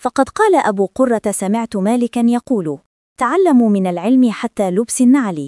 فقد قال أبو قرة سمعت مالكا يقول تعلموا من العلم حتى لبس النعل.